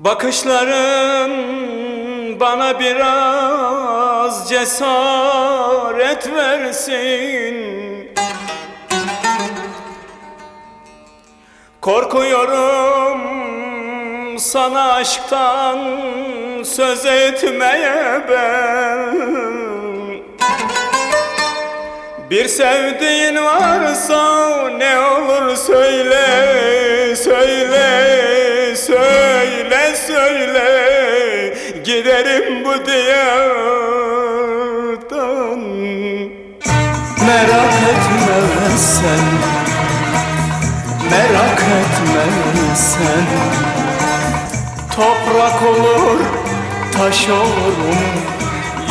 Bakışların bana biraz cesaret versin. Korkuyorum sana aşktan söz etmeye ben. Bir sevdiğin varsa ne olur söyle, söyle, söyle, Giderim bu diyardan. Merak etme sen Merak etme sen. Toprak olur, taş olurum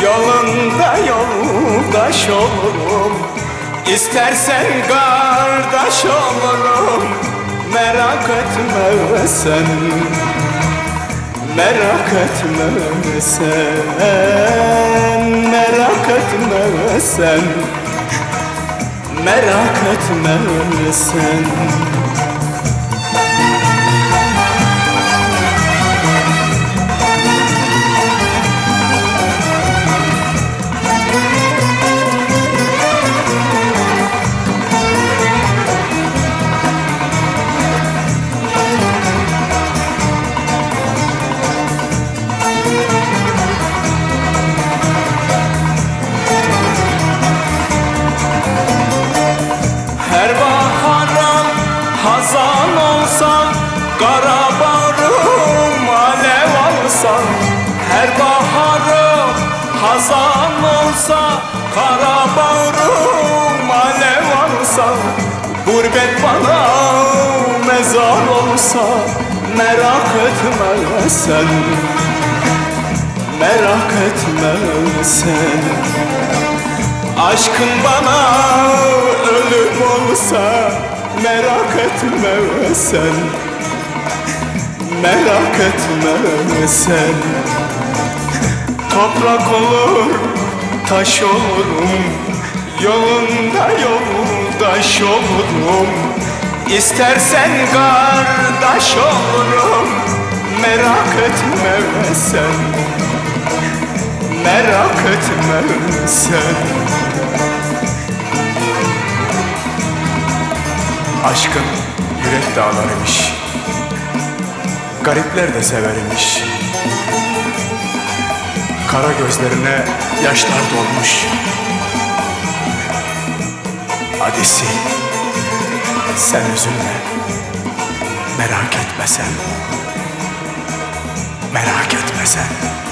Yolunda yoldaş olurum. İstersen kardeş olurum Merak etme sen Merak etme sen Merak etme sen. Merak etme sen Kara bağrım alev alsan Her bahara hazan olsa Kara alev alsan Gurbet bana mezar olsa Merak etme sen Merak etme sen. Aşkın bana ölüm olsa merak etme sen Merak etme sen. Toprak olur, taş olurum. Yolunda yoldaş olurum. İstersen kardeş olurum. Merak etme sen. Merak etme sen. Aşkın yürek dağlarıymış Garipler de severmiş Kara gözlerine yaşlar dolmuş. Hadi sil. Sen üzülme. Merak etme sen. Merak etme sen